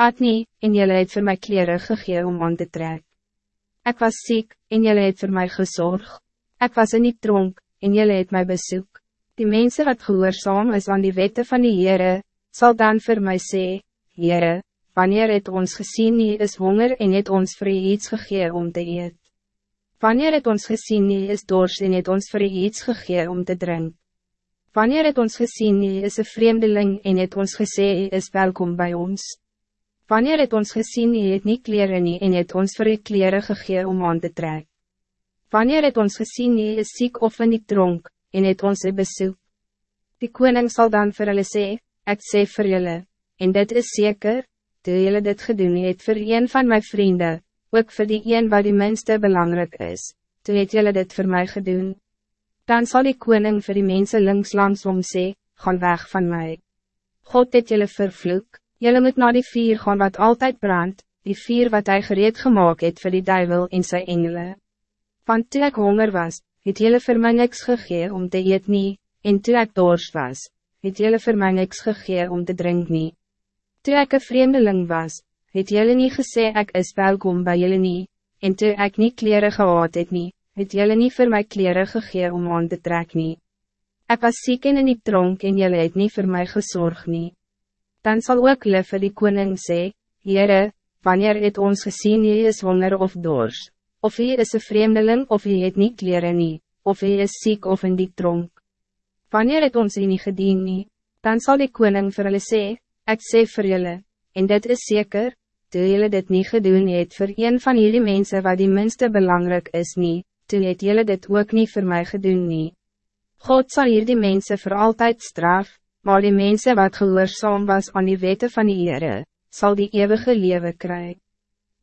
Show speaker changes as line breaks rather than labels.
at nie, en jylle het vir my kleren gegee om aan te trek. Ik was ziek, en jylle het vir my gezorg. Ik was in die tronk, en jylle het my bezoek. Die mensen wat gehoorzaam is aan die wette van die Heere, zal dan voor mij sê, Heere, wanneer het ons gezien nie is honger en het ons vir iets gegee om te eet? Wanneer het ons gezien nie is dors en het ons vir iets gegee om te drinken? Wanneer het ons gezien nie is een vreemdeling en het ons gesê is welkom bij ons? Wanneer het ons gezien nie het nie kleren nie en het ons vir die kleren gegee om aan te trek? Wanneer het ons gezien nie is ziek of in die tronk en het ons een bezoek? Die koning zal dan vir hulle sê, ek sê vir julle, en dit is zeker, toe julle dit gedoen het vir een van mijn vrienden, ook voor die een wat die minste belangrijk is, toe het julle dit voor mij gedoen dan zal die koning voor die mensen links langs om sê, gaan weg van mij. God het jullie vervloek, jullie moet naar die vier gaan wat altijd brandt, die vier wat hij gereed gemaakt het voor die duivel in zijn engelen. Want toen ik honger was, het jullie voor mij niks gegee om te eet nie, en toen ik dorst was, het jullie voor mij niks gegee om te drinken nie. Toen ik een vreemdeling was, het jullie niet gesê ik is welkom bij jullie nie, en toen ik niet kleren gehad het nie, het jullie niet voor mij kleren gegee om aan te trek nie. Ek was ziek en in die tronk en jullie het niet voor mij gezorgd nie. Dan zal ook hulle vir die koning sê, Heere, wanneer het ons gezien jy is honger of dors, of jy is een vreemdeling of jy het niet kleren nie, of jy is ziek of in die tronk. Wanneer het ons jy nie gedien nie, dan zal die koning vir hulle sê, ek sê vir julle, en dit is zeker, toe julle dit niet gedoen het voor een van jullie mensen wat die minste belangrijk is niet, toe het jullie dit ook niet voor mij gedoen nie. God zal hier die mensen voor altijd straf, maar die mensen wat gehoorzaam was aan die wette van die Heere, sal die eeuwige leven krijgen.